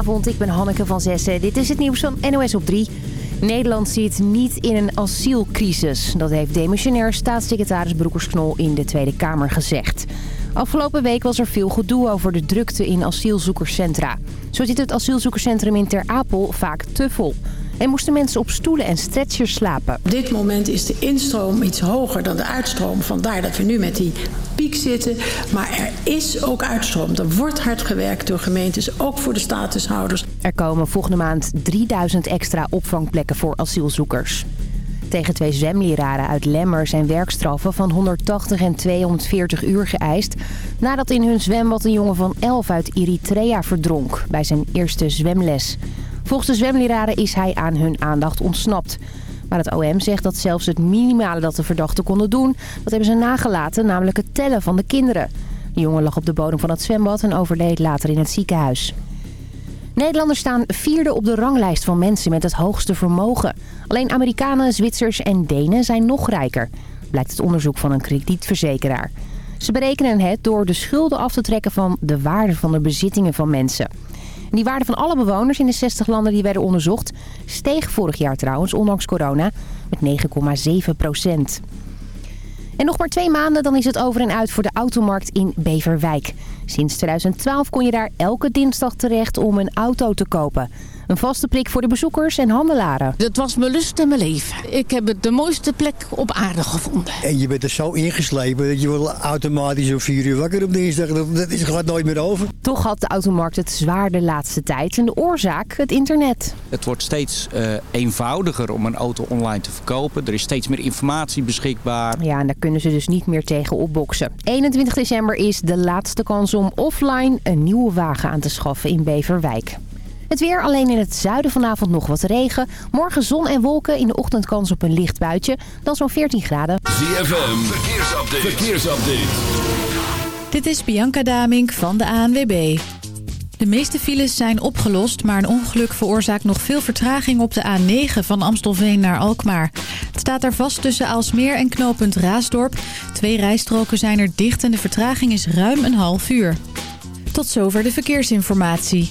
Goedenavond, ik ben Hanneke van Zessen. Dit is het nieuws van NOS op 3. Nederland zit niet in een asielcrisis. Dat heeft demissionair staatssecretaris Broekersknol in de Tweede Kamer gezegd. Afgelopen week was er veel gedoe over de drukte in asielzoekerscentra. Zo zit het asielzoekerscentrum in Ter Apel vaak te vol. En moesten mensen op stoelen en stretchers slapen. Op dit moment is de instroom iets hoger dan de uitstroom. Vandaar dat we nu met die piek zitten. Maar er is ook uitstroom. Er wordt hard gewerkt door gemeentes, ook voor de statushouders. Er komen volgende maand 3000 extra opvangplekken voor asielzoekers. Tegen twee zwemleraren uit Lemmer zijn werkstraffen van 180 en 240 uur geëist... nadat in hun zwembad een jongen van 11 uit Eritrea verdronk bij zijn eerste zwemles. Volgens de zwemleraren is hij aan hun aandacht ontsnapt. Maar het OM zegt dat zelfs het minimale dat de verdachten konden doen... dat hebben ze nagelaten, namelijk het tellen van de kinderen. De jongen lag op de bodem van het zwembad en overleed later in het ziekenhuis. Nederlanders staan vierde op de ranglijst van mensen met het hoogste vermogen. Alleen Amerikanen, Zwitsers en Denen zijn nog rijker. Blijkt het onderzoek van een kredietverzekeraar. Ze berekenen het door de schulden af te trekken van de waarde van de bezittingen van mensen. Die waarde van alle bewoners in de 60 landen die werden onderzocht... steeg vorig jaar trouwens, ondanks corona, met 9,7 procent. En nog maar twee maanden, dan is het over en uit voor de automarkt in Beverwijk. Sinds 2012 kon je daar elke dinsdag terecht om een auto te kopen. Een vaste prik voor de bezoekers en handelaren. Het was mijn lust en mijn leven. Ik heb het de mooiste plek op aarde gevonden. En je bent er zo ingeslepen dat je wel automatisch om vier uur wakker op dinsdag. Dat, dat is, gaat nooit meer over. Toch had de automarkt het zwaar de laatste tijd. En de oorzaak het internet. Het wordt steeds uh, eenvoudiger om een auto online te verkopen. Er is steeds meer informatie beschikbaar. Ja, en daar kunnen ze dus niet meer tegen opboksen. 21 december is de laatste kans om offline een nieuwe wagen aan te schaffen in Beverwijk. Het weer alleen in het zuiden vanavond nog wat regen. Morgen zon en wolken. In de ochtend kans op een licht buitje. Dan zo'n 14 graden. ZFM, verkeersupdate. verkeersupdate. Dit is Bianca Damink van de ANWB. De meeste files zijn opgelost, maar een ongeluk veroorzaakt nog veel vertraging op de A9 van Amstelveen naar Alkmaar. Het staat daar vast tussen Aalsmeer en knooppunt Raasdorp. Twee rijstroken zijn er dicht en de vertraging is ruim een half uur. Tot zover de verkeersinformatie.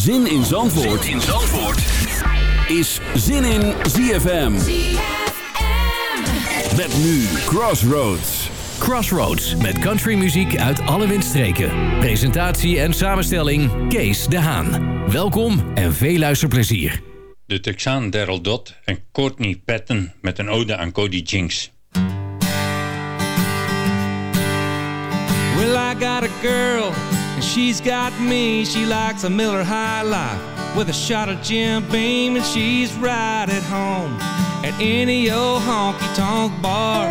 Zin in Zandvoort, in Zandvoort. is Zin in ZFM. Met nu Crossroads. Crossroads met countrymuziek uit alle windstreken. Presentatie en samenstelling Kees de Haan. Welkom en veel luisterplezier. De Texaan Daryl Dodd en Courtney Patton met een ode aan Cody Jinks. Well, I got a girl, and she's got me. She likes a Miller High Life with a shot of Jim Beam, and she's right at home at any old honky tonk bar.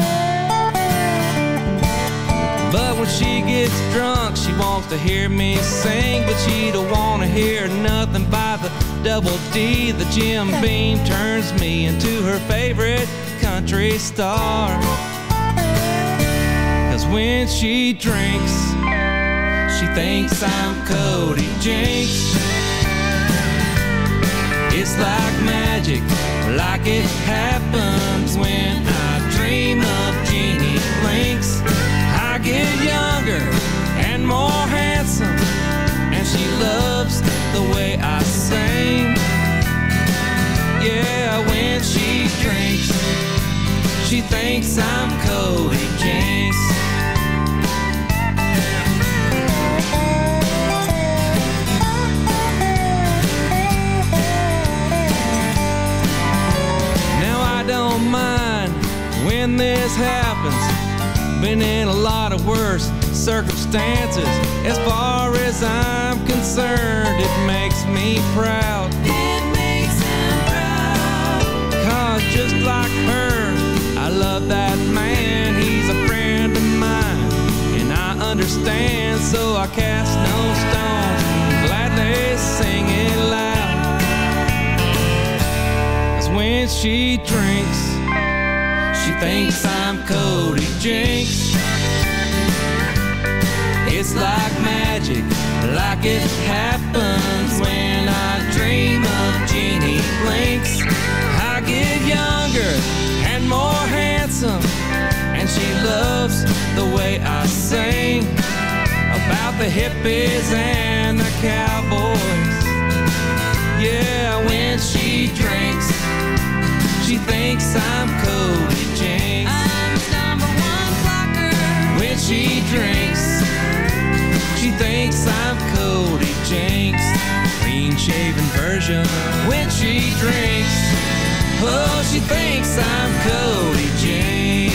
But when she gets drunk, she wants to hear me sing, but she don't want to hear nothing by the double D. The Jim Beam turns me into her favorite country star. Cause when she drinks, she thinks I'm Cody Jinks. It's like magic, like it happens when I dream of Jeannie Blinks. I get younger and more handsome, and she loves the way I sing. Yeah, when she drinks, she thinks I'm Cody Jinks. when this happens. Been in a lot of worse circumstances. As far as I'm concerned, it makes me proud. It makes him proud. Cause just like her, I love that man. He's a friend of mine. And I understand, so I cast no stones. Glad they sing it loud. Cause when she drinks, she thinks I'm Cody Jinks. It's like magic, like it happens when I dream of Jeannie Blinks. I get younger and more handsome, and she loves the way I sing about the hippies and the cowboys. Yeah, when she drinks, she thinks I'm Cody Jinks. I'm the number one blocker. When she drinks, she thinks I'm Cody Jinks. Clean shaven version. When she drinks, oh, she thinks I'm Cody Jinks.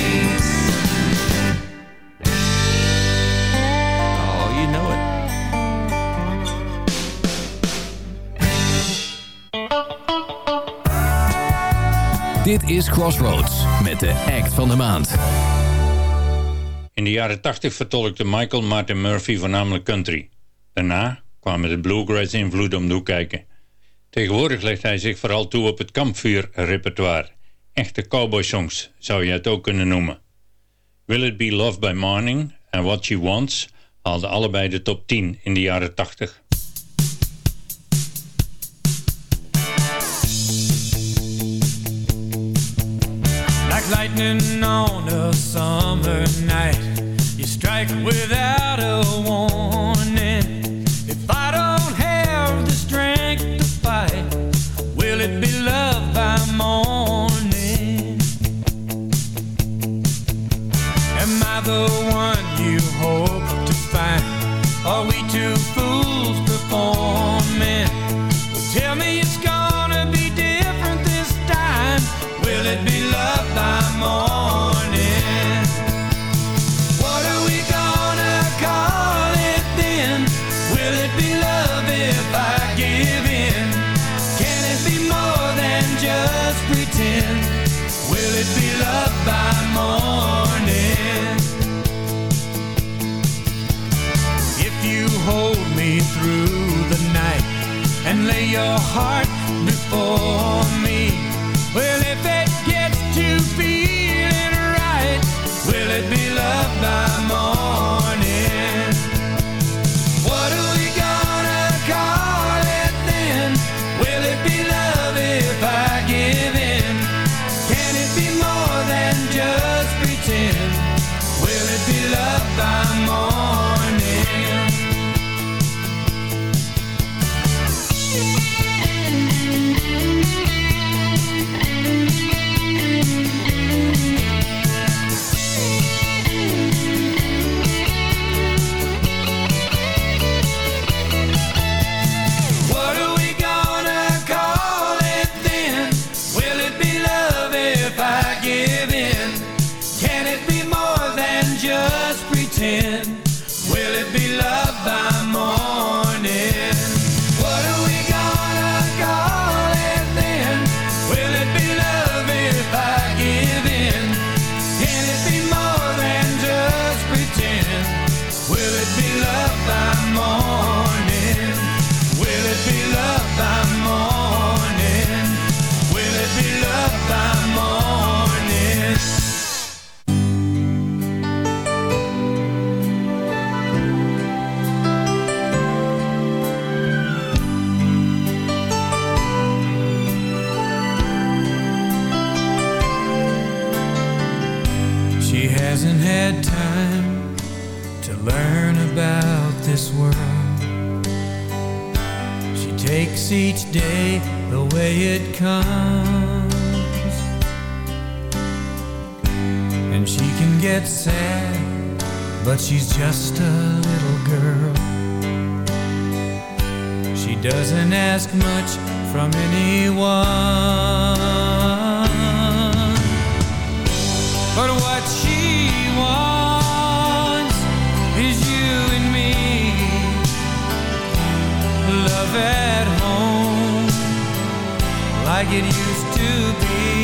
Dit is Crossroads met de act van de maand. In de jaren 80 vertolkte Michael Martin Murphy voornamelijk country. Daarna kwamen de bluegrass invloeden om de kijken. Tegenwoordig legt hij zich vooral toe op het kampvuurrepertoire. Echte cowboy songs zou je het ook kunnen noemen. Will It Be Love by Morning en What She Wants haalden allebei de top 10 in de jaren 80. Lightning on a summer night You strike without a warning If I don't have the strength to fight Will it be love by morning? Am I the one you hope to find? Are we two fools performing? Heart each day the way it comes. Get sad, but she's just a little girl. She doesn't ask much from anyone. But what she wants is you and me. Love at home, like it used to be.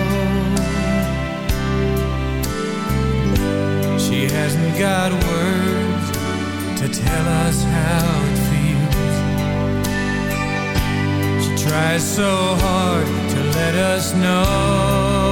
got words to tell us how it feels. She tries so hard to let us know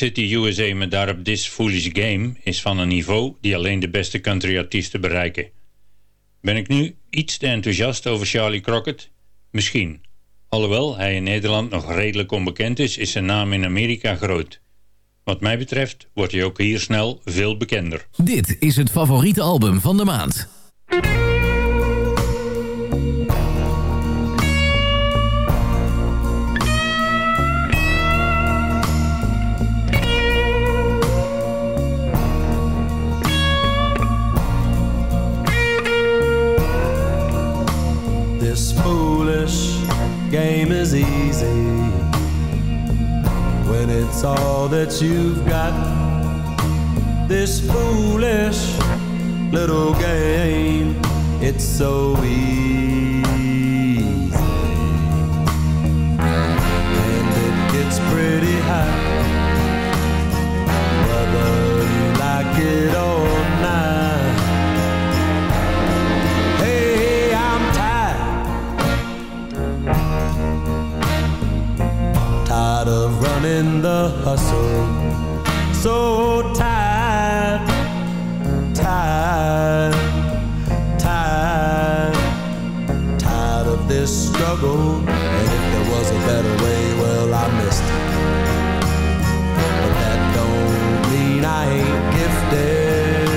City USA met daarop This Foolish Game is van een niveau die alleen de beste countryartiesten bereiken. Ben ik nu iets te enthousiast over Charlie Crockett? Misschien. Alhoewel hij in Nederland nog redelijk onbekend is, is zijn naam in Amerika groot. Wat mij betreft wordt hij ook hier snel veel bekender. Dit is het favoriete album van de maand. This foolish game is easy when it's all that you've got. This foolish little game, it's so easy. And it gets pretty hot, running the hustle. So tired, tired, tired, tired of this struggle. And if there was a better way, well, I missed it. But that don't mean I ain't gifted.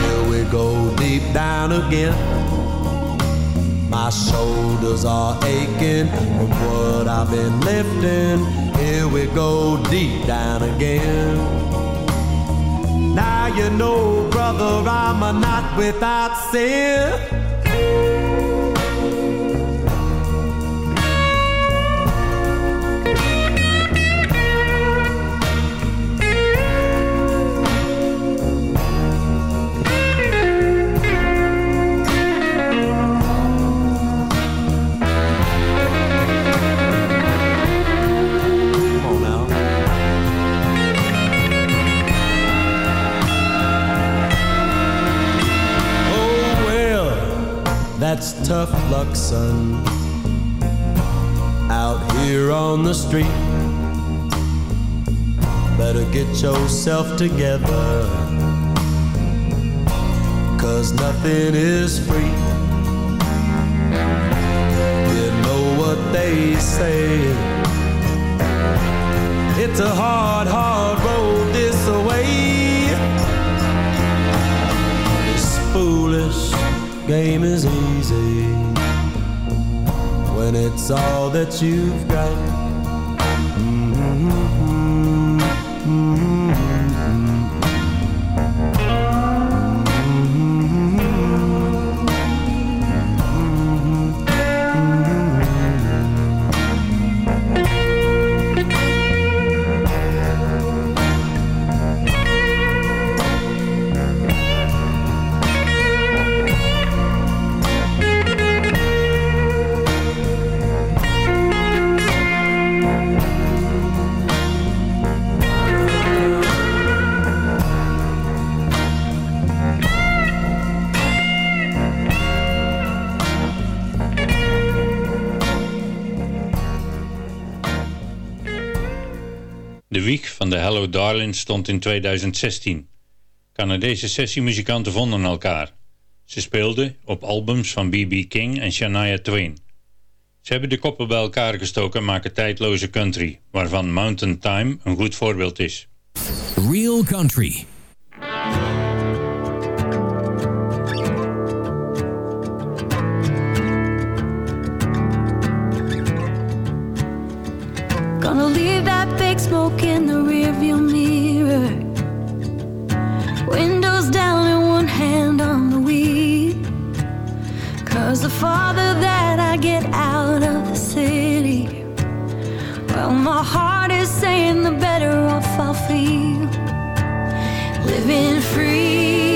Here we go deep down again. My shoulders are aching from what I've been lifting. Here we go deep down again. Now you know, brother, I'm not without sin. That's tough luck, son. Out here on the street, better get yourself together. Cause nothing is free. You know what they say. It's a hard, hard road game is easy when it's all that you've got. De wieg van de Hello Darling stond in 2016. Canadese sessiemuzikanten vonden elkaar. Ze speelden op albums van B.B. King en Shania Twain. Ze hebben de koppen bij elkaar gestoken en maken tijdloze country, waarvan Mountain Time een goed voorbeeld is. Real Country. Gonna leave that smoke in the rearview mirror. Windows down and one hand on the wheel. Cause the farther that I get out of the city, well, my heart is saying the better off I'll feel. Living free,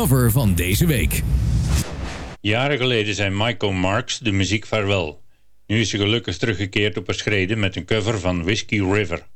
cover van deze week. Jaren geleden zei Michael Marks de muziek vaarwel. Nu is ze gelukkig teruggekeerd op haar schreden met een cover van Whiskey River.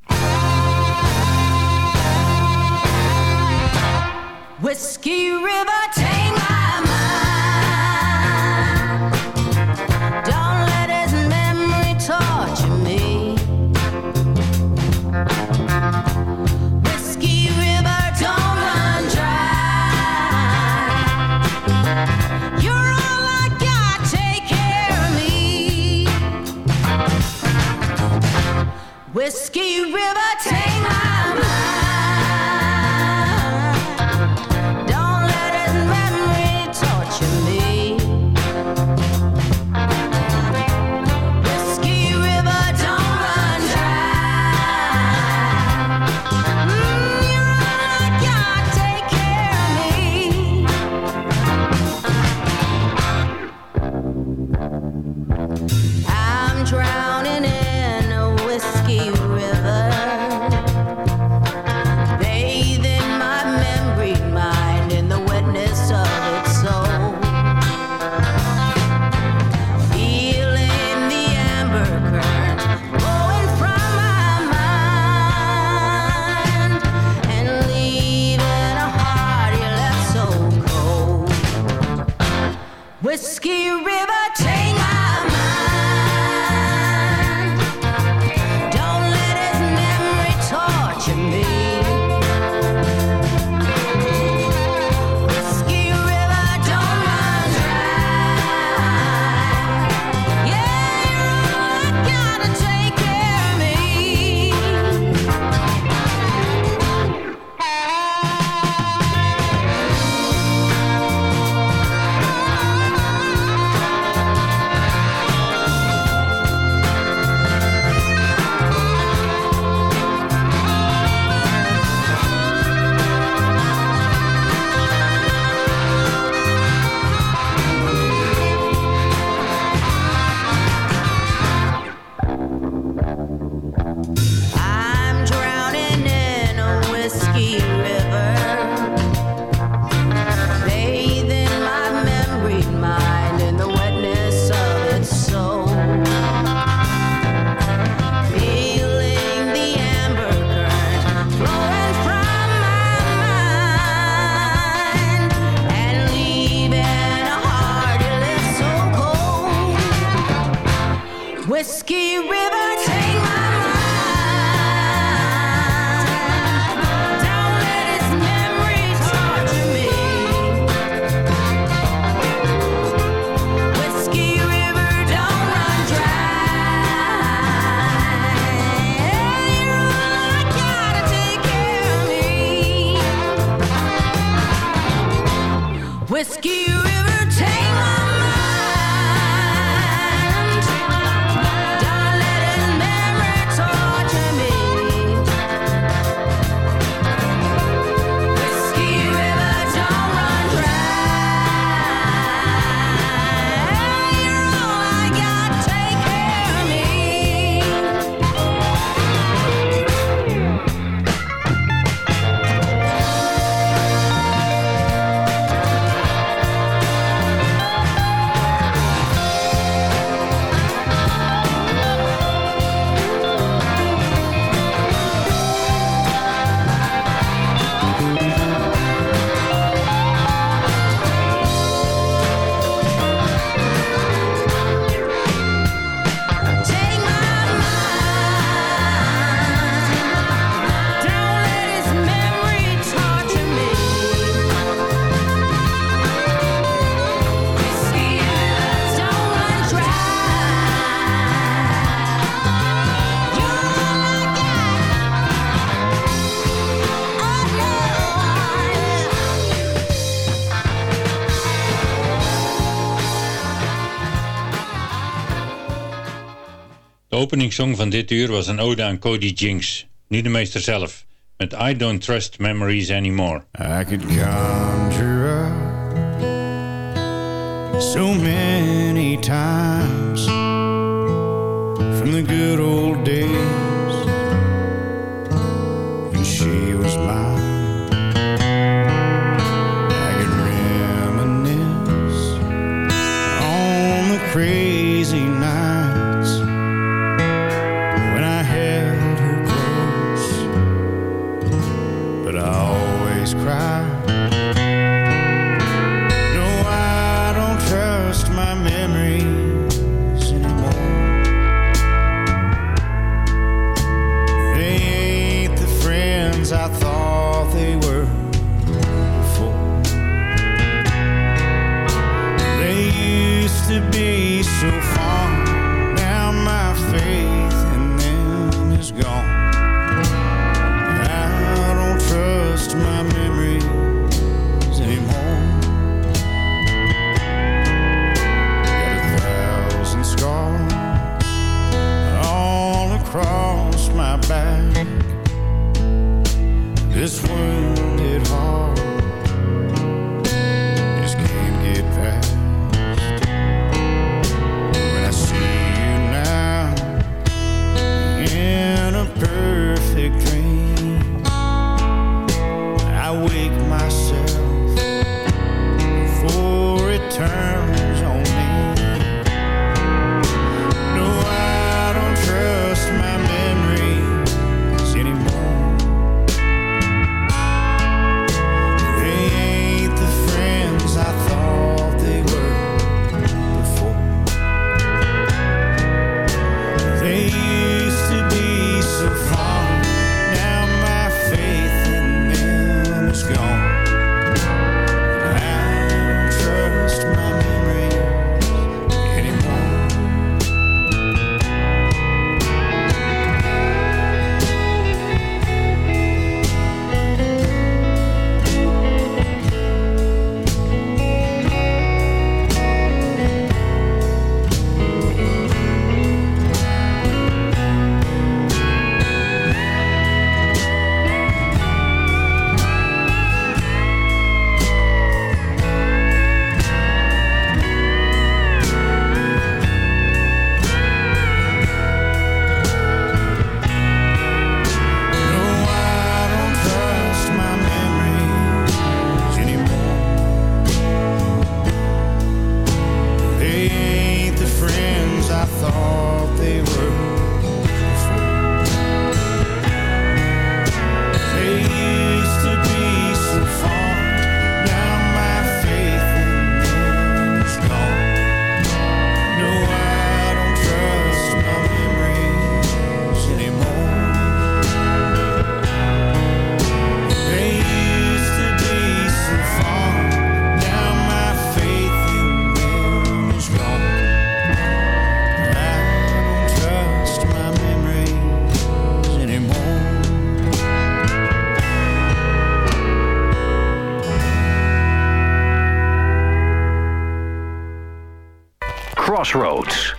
openingssong van dit uur was een ode aan Cody Jinks. Nu de meester zelf, met I Don't Trust Memories Anymore. I could so many times From the good old days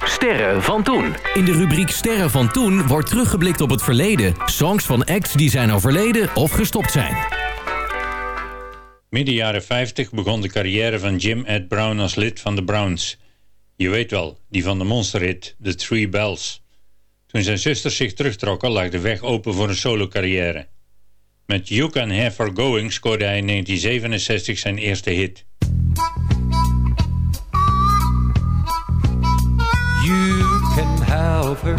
Sterren van toen. In de rubriek Sterren van toen wordt teruggeblikt op het verleden. Songs van acts die zijn overleden of gestopt zijn. Midden jaren 50 begon de carrière van Jim Ed Brown als lid van de Browns. Je weet wel, die van de monsterhit The Three Bells. Toen zijn zusters zich terugtrokken lag de weg open voor een solo-carrière. Met You Can Have Her Going scoorde hij in 1967 zijn eerste hit. Her.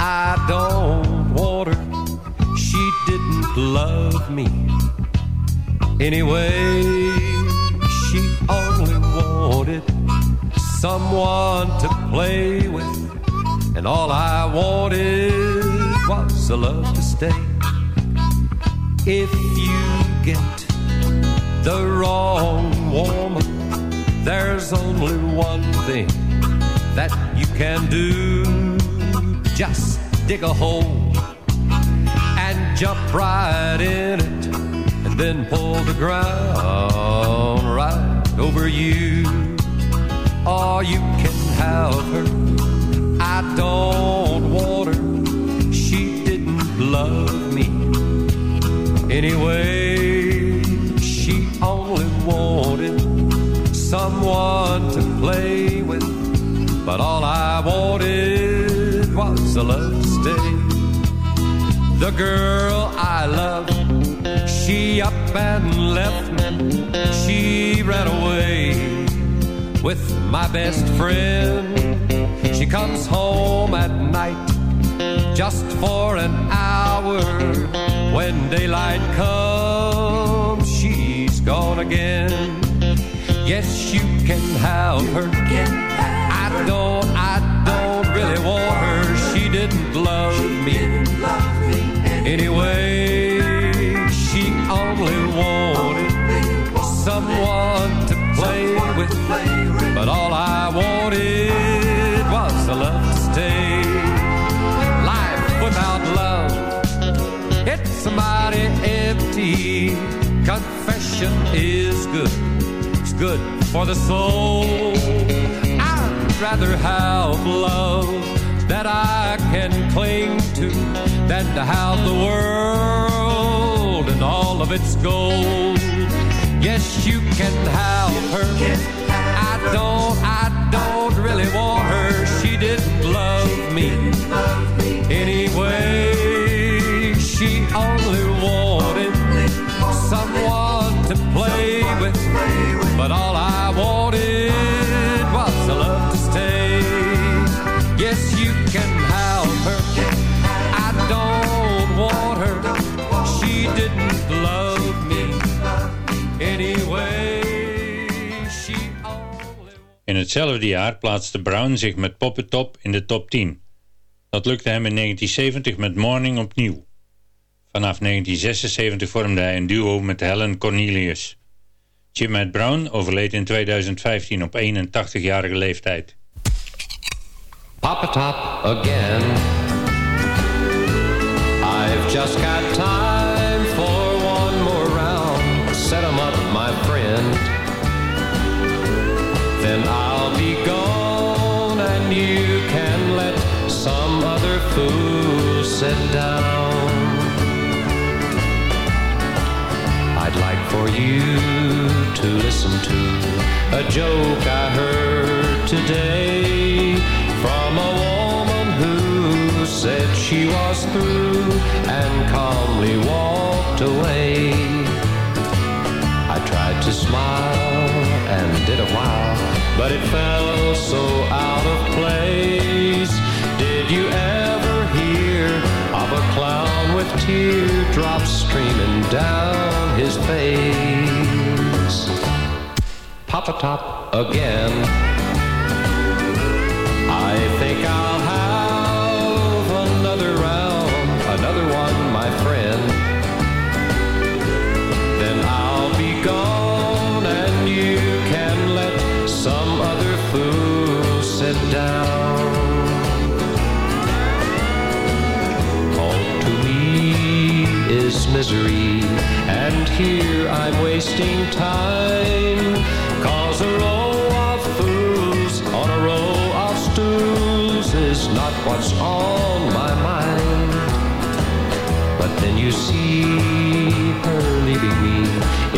I don't want her. She didn't love me. Anyway, she only wanted someone to play with. And all I wanted was a love to stay. If you get the wrong woman, there's only one thing that you can do. Just dig a hole and jump right in it, and then pull the ground right over you. Or you can have her. I don't want her. She didn't love me. Anyway, But all I wanted was a love stay. The girl I loved, she up and left me. She ran away with my best friend. She comes home at night just for an hour. When daylight comes, she's gone again. Yes, you can have her. I don't, I don't really want her. She didn't love me. Anyway, she only wanted someone to play with. But all I wanted was a love to stay. Life without love, it's mighty empty. Confession is good, it's good for the soul. Rather have love that I can cling to than to have the world and all of its gold. Yes, you can have her. I don't, I don't really want her. She didn't love me anyway. She only wanted hetzelfde jaar plaatste Brown zich met Poppet Top in de top 10. Dat lukte hem in 1970 met Morning opnieuw. Vanaf 1976 vormde hij een duo met Helen Cornelius. Jim Matt Brown overleed in 2015 op 81-jarige leeftijd. Again. I've just fool sit down. I'd like for you to listen to a joke I heard today from a woman who said she was through and calmly walked away. I tried to smile and did a while, but it fell so out teardrops streaming down his face? Pop a top again. Misery, and here I'm wasting time. Cause a row of fools on a row of stools is not what's on my mind. But then you see, her leaving me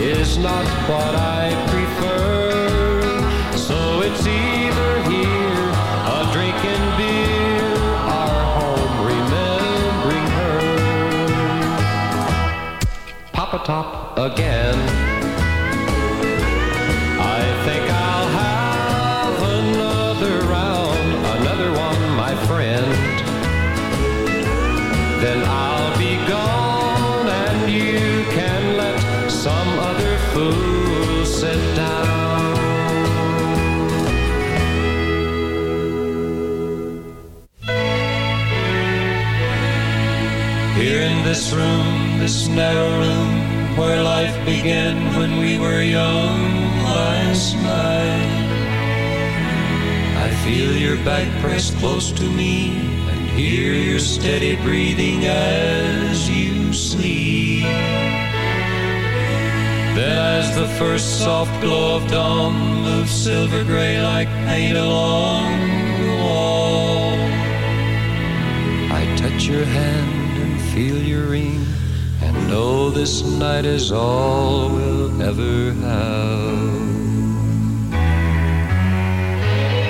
is not what I prefer. Again. I think I'll have another round, another one, my friend. Then I'll be gone and you can let some other fool sit down. Here in this room, this narrow room, began when we were young last night. I feel your back pressed close to me and hear your steady breathing as you sleep. Then as the first soft glow of dawn moves silver gray like paint along the wall, I touch your hand and feel your ring know this night is all we'll ever have.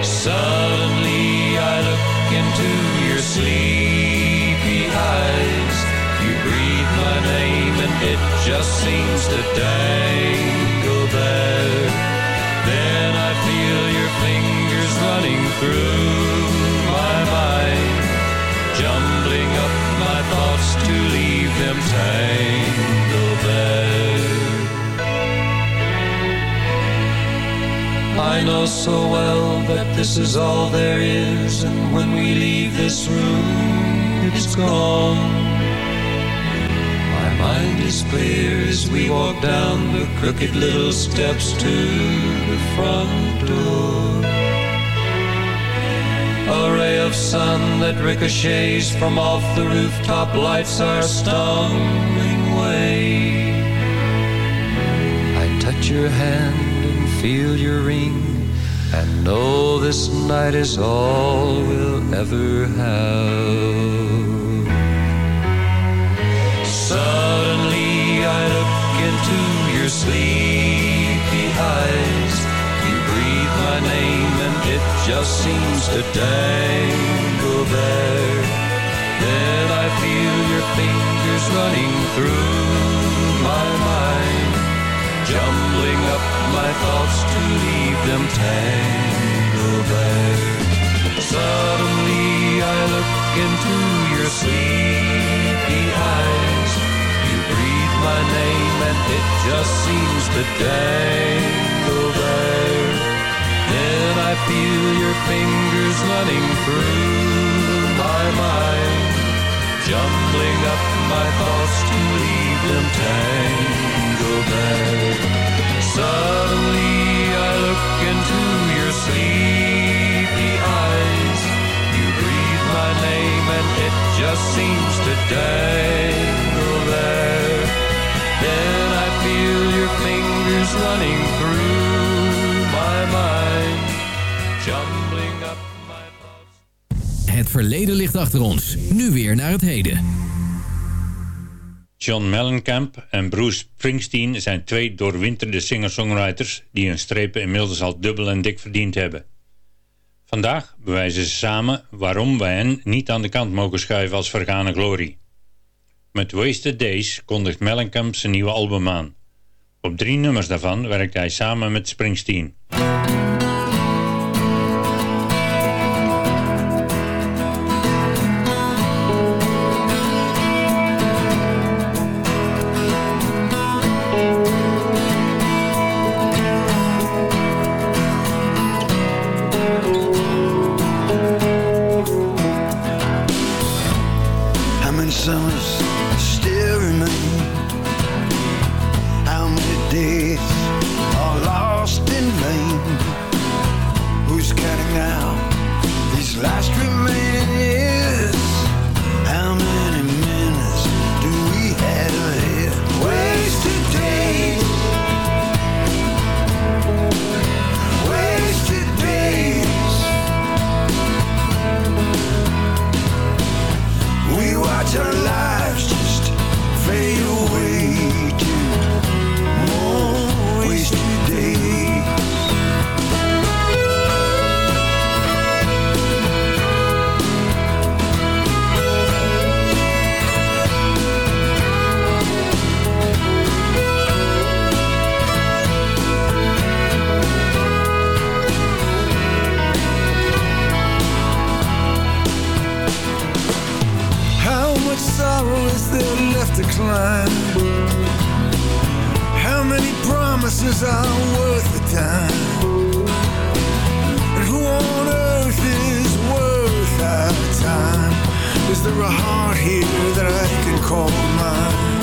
Suddenly I look into your sleepy eyes. You breathe my name and it just seems to dangle there. Then I feel your fingers running through my mind, jumbling up my thoughts to leave them tangled I know so well that this is all there is, and when we leave this room, it's gone. My mind is clear as we walk down the crooked little steps to the front door. A ray of sun that ricochets from off the rooftop lights our stumbling way. I touch your hand and feel your ring and know this night is all we'll ever have. Suddenly I look into your sleepy eyes. You breathe my name and it just seems to dangle there. Then I feel your fingers running through my mind, jumbling up my thoughts to leave them tangled there. Suddenly I look into your sleepy eyes. You breathe my name and it just seems to dangle there. Then I feel your fingers running through my mind, jumbling up my thoughts to leave them tangled there. Suddenly I look into your sleepy eyes. You breathe my name and it just seems to dangle there. Then I feel your fingers running through my mind, jumbling up Het verleden ligt achter ons. Nu weer naar het heden. John Mellencamp en Bruce Springsteen zijn twee doorwinterde singer-songwriters die hun strepen inmiddels al dubbel en dik verdiend hebben. Vandaag bewijzen ze samen waarom wij hen niet aan de kant mogen schuiven als vergane glorie. Met Wasted Days kondigt Mellencamp zijn nieuwe album aan. Op drie nummers daarvan werkt hij samen met Springsteen. There a heart here that I can call mine?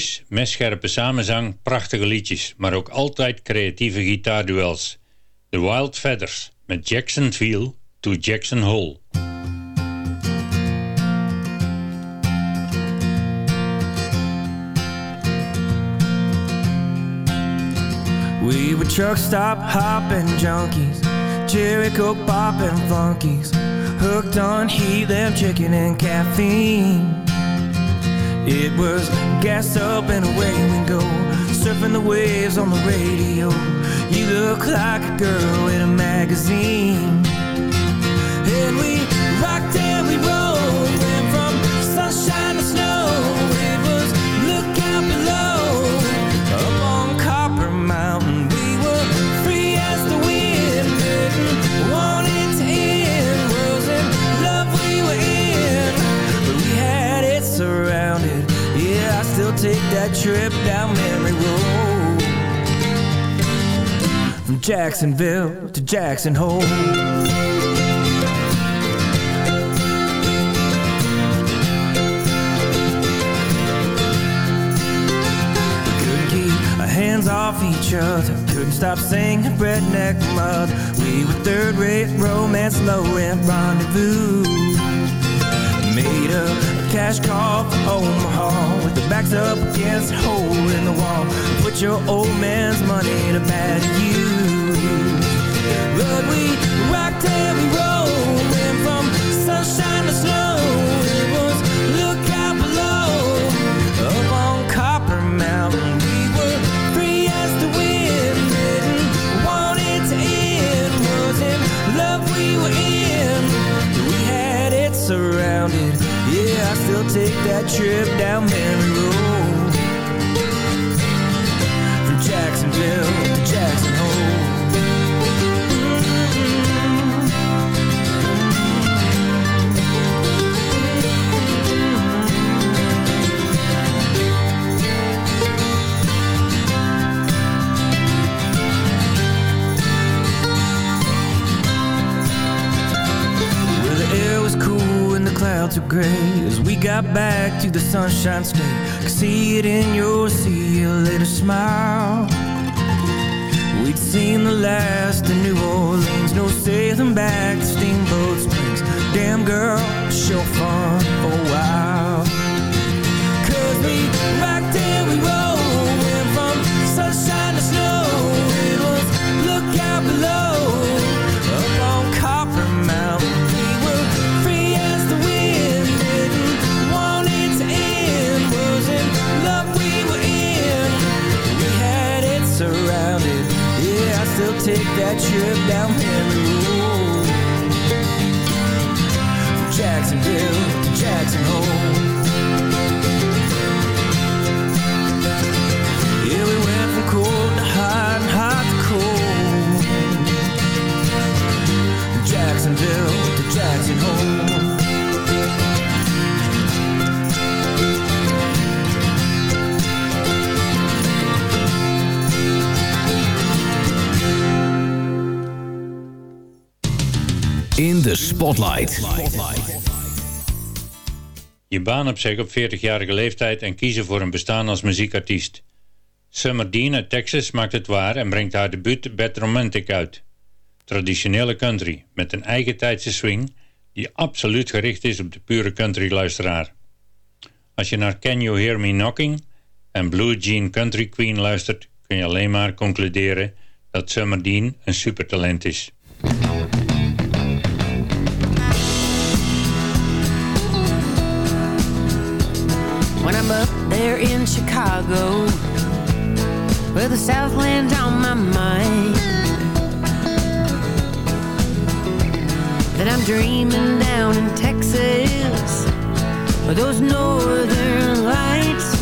Melodieus, messcherpe samenzang, prachtige liedjes, maar ook altijd creatieve gitaarduels. The Wild Feathers met Jacksonville to Jackson Hole. We were truck stop hopping junkies, Jericho popping funkies, hooked on heat, lamb chicken and caffeine. It was gas up and away we go, surfing the waves on the radio. You look like a girl in a magazine. Jacksonville to Jackson Hole. hands off each other. Couldn't stop singing redneck mud. We were third rate romance, low rent rendezvous. Made a cash call for Omaha with the backs up against a hole in the wall. Put your old man's money to bad use. Take that trip down memory road. From Jacksonville to Jackson clouds were gray. As we got back to the sunshine state Could see it in your see you later smile. We'd seen the last of New Orleans No sailing back Steamboat Springs. Damn girl, sure fun for a while Je baan opzeggen op 40-jarige leeftijd en kiezen voor een bestaan als muziekartiest. Summer Dean uit Texas maakt het waar en brengt haar debuut Bad Romantic uit. Traditionele country met een eigen tijdse swing die absoluut gericht is op de pure country luisteraar. Als je naar Can You Hear Me Knocking en Blue Jean Country Queen luistert kun je alleen maar concluderen dat Summer Dean een supertalent is. When I'm up there in Chicago, with the Southland on my mind, then I'm dreaming down in Texas with those northern lights.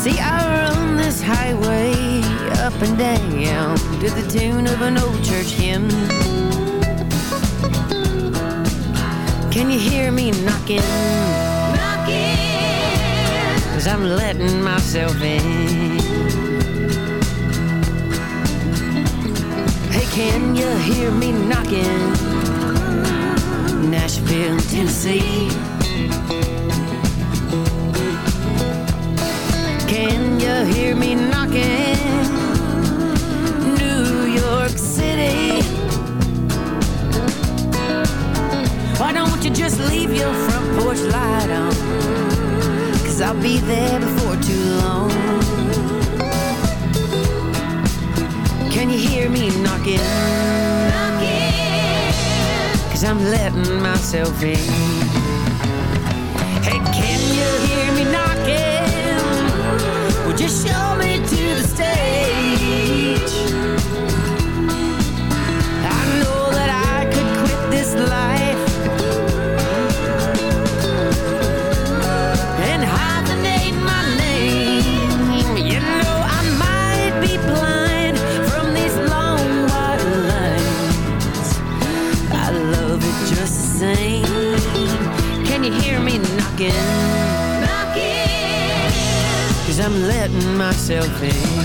See, I run this highway up and down to the tune of an old church hymn. Can you hear me knocking? Knocking. Cause I'm letting myself in. Hey, can you hear me knocking? Nashville, Tennessee. Can you hear me knocking? Won't you just leave your front porch light on? Cause I'll be there before too long. Can you hear me knocking? Knocking. Cause I'm letting myself in. knocking. Cause I'm letting myself in.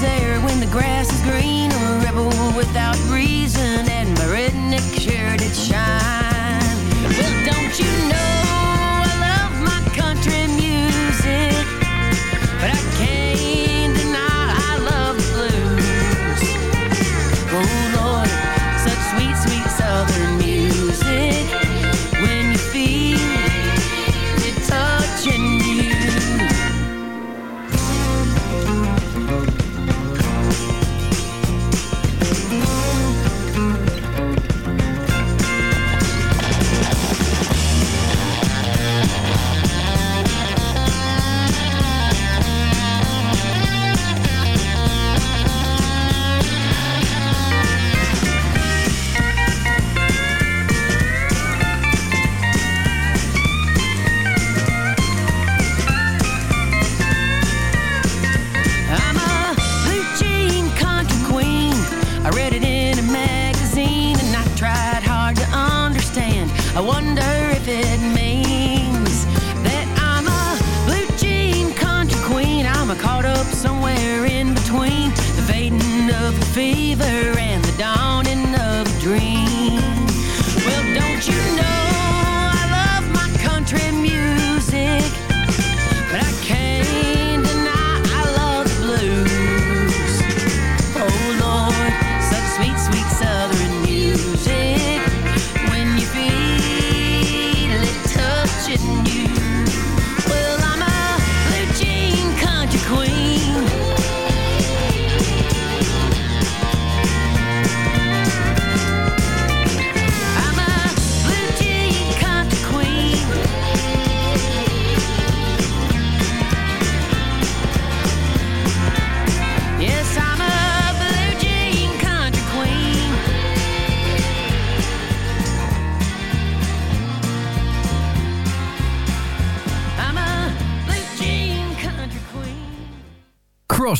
when the grass is green. A rebel without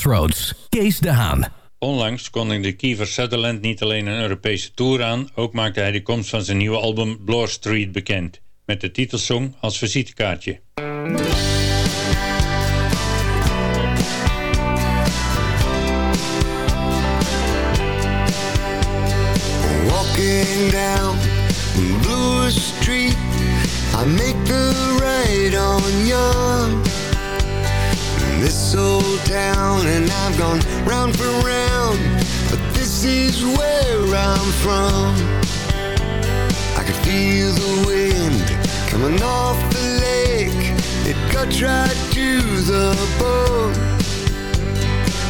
Crossroads, Kees de Haan. Onlangs kondigde Kiefer Sutherland niet alleen een Europese tour aan, ook maakte hij de komst van zijn nieuwe album Bloor Street bekend, met de titelsong als visitekaartje. Walking down Bloor Street, I make the right on Young. This old town, and I've gone round for round, but this is where I'm from. I can feel the wind coming off the lake, it cuts right to the bone.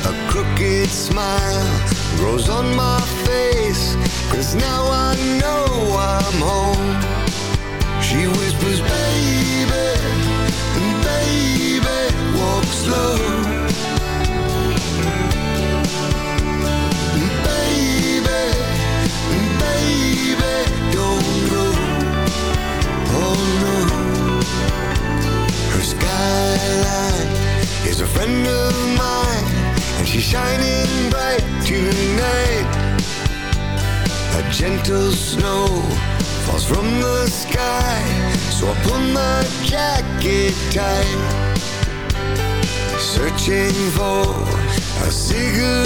A crooked smile grows on my face Cause now I know I'm home She whispers, baby, baby, from the sky, so I pull my jacket tight. Searching for a cigarette,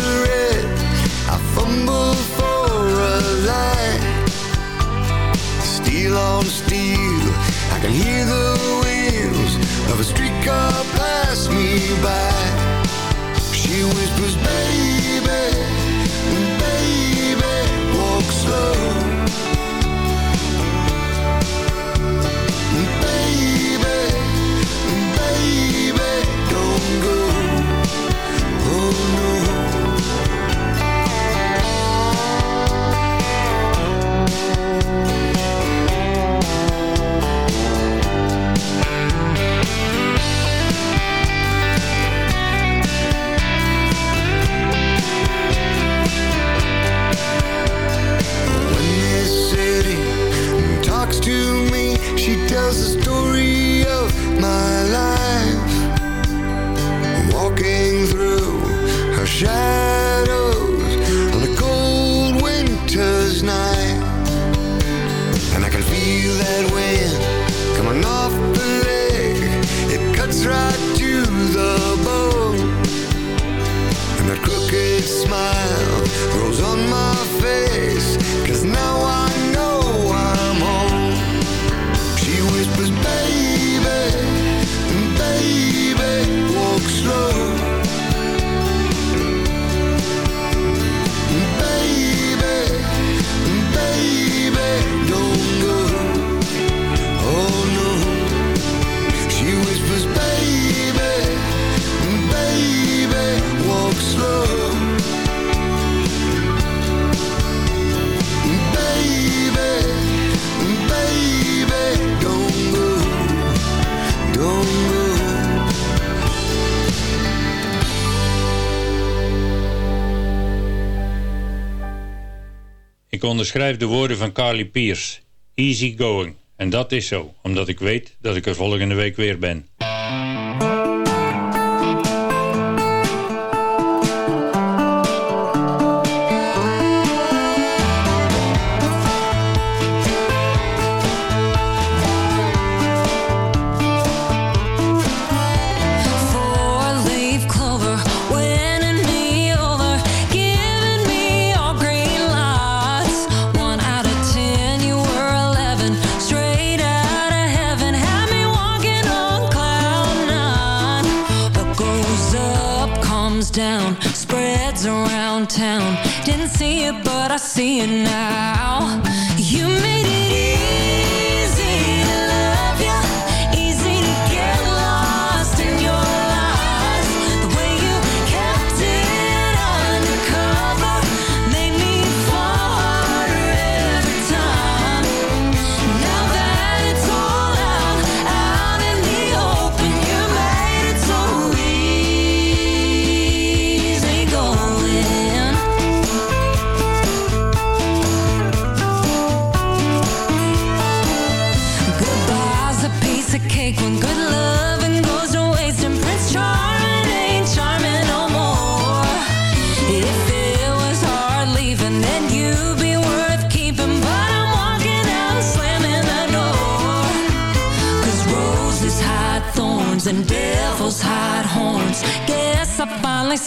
Ik onderschrijf de woorden van Carly Pierce. Easy going. En dat is zo, omdat ik weet dat ik er volgende week weer ben. See it now.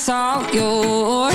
all yours